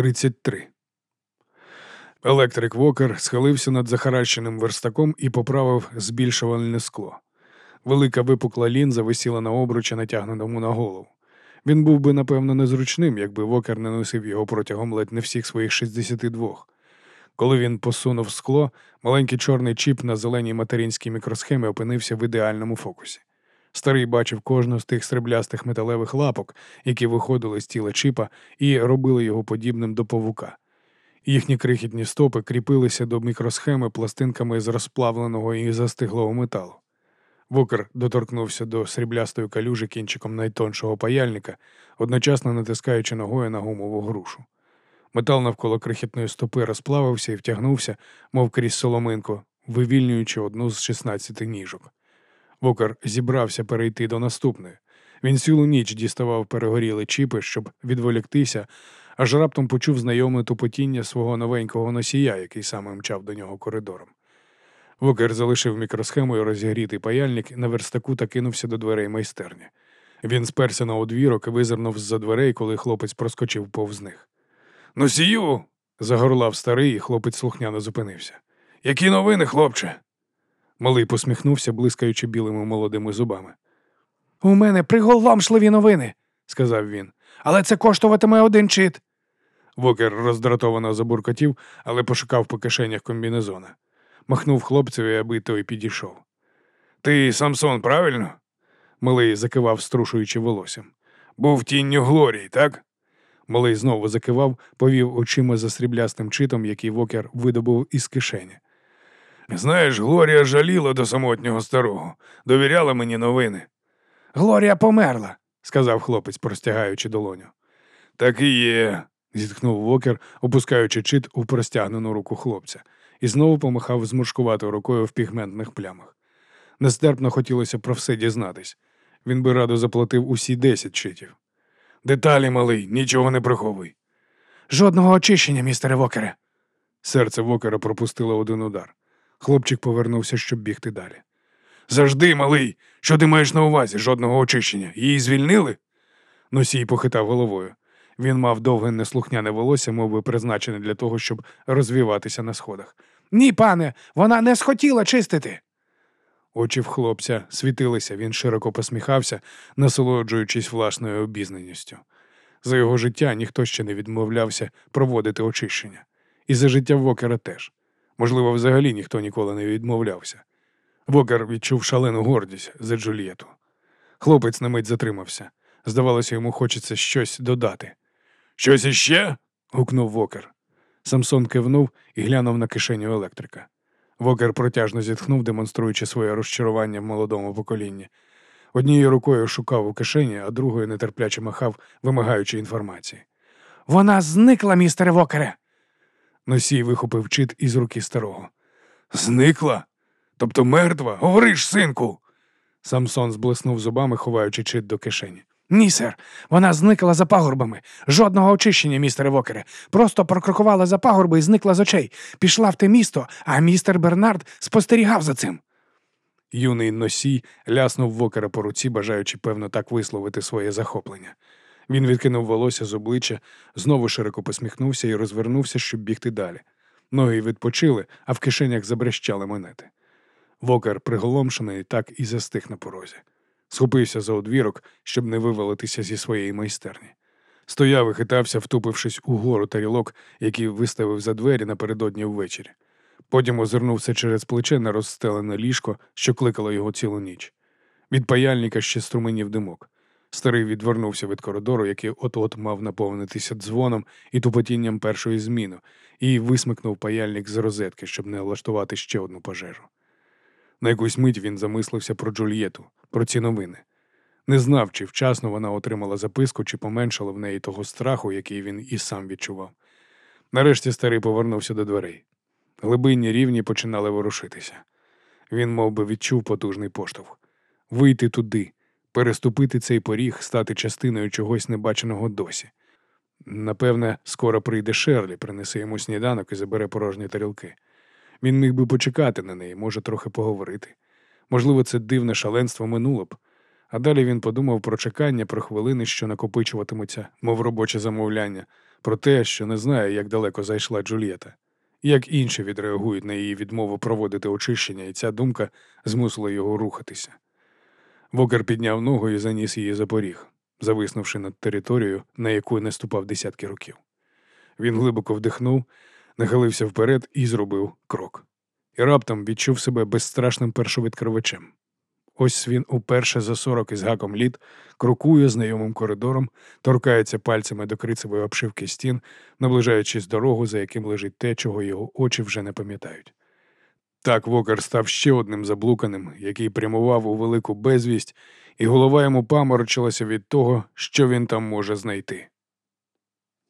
33. Електрик Вокер схилився над захаращеним верстаком і поправив збільшувальне скло. Велика випукла лінза висіла на обручі, натягненому на голову. Він був би, напевно, незручним, якби Вокер не носив його протягом ледь не всіх своїх 62. Коли він посунув скло, маленький чорний чіп на зеленій материнській мікросхемі опинився в ідеальному фокусі. Старий бачив кожну з тих сріблястих металевих лапок, які виходили з тіла чіпа і робили його подібним до павука. Їхні крихітні стопи кріпилися до мікросхеми пластинками з розплавленого і застиглого металу. Вокер доторкнувся до сріблястої калюжі кінчиком найтоншого паяльника, одночасно натискаючи ногою на гумову грушу. Метал навколо крихітної стопи розплавився і втягнувся, мов крізь соломинку, вивільнюючи одну з 16 ніжок. Вокер зібрався перейти до наступної. Він цілу ніч діставав перегоріли чіпи, щоб відволіктися, аж раптом почув знайоме тупотіння свого новенького носія, який саме мчав до нього коридором. Вокер залишив мікросхему і розігрітий паяльник на верстаку та кинувся до дверей майстерні. Він сперся на одвірок і визирнув з-за дверей, коли хлопець проскочив повз них. Носію. загорлав старий, і хлопець слухняно зупинився. Які новини, хлопче? Малий посміхнувся, блискаючи білими молодими зубами. У мене приголомшливі новини, сказав він. Але це коштуватиме один чит. Вокер роздратовано забуркотів, але пошукав по кишенях комбінезона. Махнув хлопцеві, аби той підійшов. Ти Самсон, правильно? Малий закивав, струшуючи волоссям. Був тінню Глорії, так? Малий знову закивав, повів очима за сріблястим читом, який Вокер видобув із кишені. Знаєш, Глорія жаліла до самотнього старого, довіряла мені новини. Глорія померла, сказав хлопець, простягаючи долоню. Так і є, зітхнув Вокер, опускаючи чит у простягнену руку хлопця, і знову помахав зморшкуватою рукою в пігментних плямах. Нестерпно хотілося про все дізнатись. Він би радо заплатив усі десять читів. Деталі, малий, нічого не приховуй. Жодного очищення, містере Вокере. Серце Вокера пропустило один удар. Хлопчик повернувся, щоб бігти далі. Завжди, малий, що ти маєш на увазі? Жодного очищення. Її звільнили? Носій похитав головою. Він мав довге неслухняне волосся, мов би призначене для того, щоб розвіватися на сходах. Ні, пане, вона не схотіла чистити. Очі в хлопця світилися, він широко посміхався, насолоджуючись власною обізнаністю. За його життя ніхто ще не відмовлявся проводити очищення. І за життя Вокера теж. Можливо, взагалі ніхто ніколи не відмовлявся. Вокер відчув шалену гордість за Джульєту. Хлопець на мить затримався. Здавалося, йому хочеться щось додати. Щось іще? гукнув Вокер. Самсон кивнув і глянув на кишеню електрика. Вокер протяжно зітхнув, демонструючи своє розчарування в молодому поколінні. Однією рукою шукав у кишені, а другою нетерпляче махав, вимагаючи інформації. Вона зникла, містере Вокере. Носій вихопив чит із руки старого. Зникла? Тобто мертва? Говориш, синку. Самсон зблиснув зубами, ховаючи чит до кишені. Ні, сер, вона зникла за пагорбами. Жодного очищення, містере Вокере. Просто прокрокувала за пагорби і зникла з очей. Пішла в те місто, а містер Бернард спостерігав за цим. Юний носій ляснув Вокера по руці, бажаючи, певно, так висловити своє захоплення. Він відкинув волосся з обличчя, знову широко посміхнувся і розвернувся, щоб бігти далі. Ноги відпочили, а в кишенях забрещали монети. Вокер, приголомшений, так і застиг на порозі. Схопився за одвірок, щоб не вивалитися зі своєї майстерні. Стояв і хитався, втупившись у гору тарілок, який виставив за двері напередодні ввечері. Потім озирнувся через плече на розстелене ліжко, що кликало його цілу ніч. Від паяльника ще струменів димок. Старий відвернувся від коридору, який от-от мав наповнитися дзвоном і тупотінням першої зміни, і висмикнув паяльник з розетки, щоб не влаштувати ще одну пожежу. На якусь мить він замислився про Джульєту, про ці новини. Не знав, чи вчасно вона отримала записку, чи поменшало в неї того страху, який він і сам відчував. Нарешті старий повернувся до дверей. Глибинні рівні починали ворушитися. Він мов би, відчув потужний поштовх. Вийти туди, переступити цей поріг, стати частиною чогось небаченого досі. Напевне, скоро прийде Шерлі, принесе йому сніданок і забере порожні тарілки. Він міг би почекати на неї, може трохи поговорити. Можливо, це дивне шаленство минуло б. А далі він подумав про чекання, про хвилини, що накопичуватимуться, мов робоче замовляння, про те, що не знає, як далеко зайшла Джульєта, як інші відреагують на її відмову проводити очищення, і ця думка змусила його рухатися. Вокер підняв ногу і заніс її за поріг, зависнувши над територією, на яку не ступав десятки років. Він глибоко вдихнув, нахилився вперед і зробив крок. І раптом відчув себе безстрашним першовідкривачем. Ось він уперше за сорок із гаком літ крокує знайомим коридором, торкається пальцями до крицевої обшивки стін, наближаючись дорогу, за яким лежить те, чого його очі вже не пам'ятають. Так Вокер став ще одним заблуканим, який прямував у велику безвість, і голова йому паморочилася від того, що він там може знайти.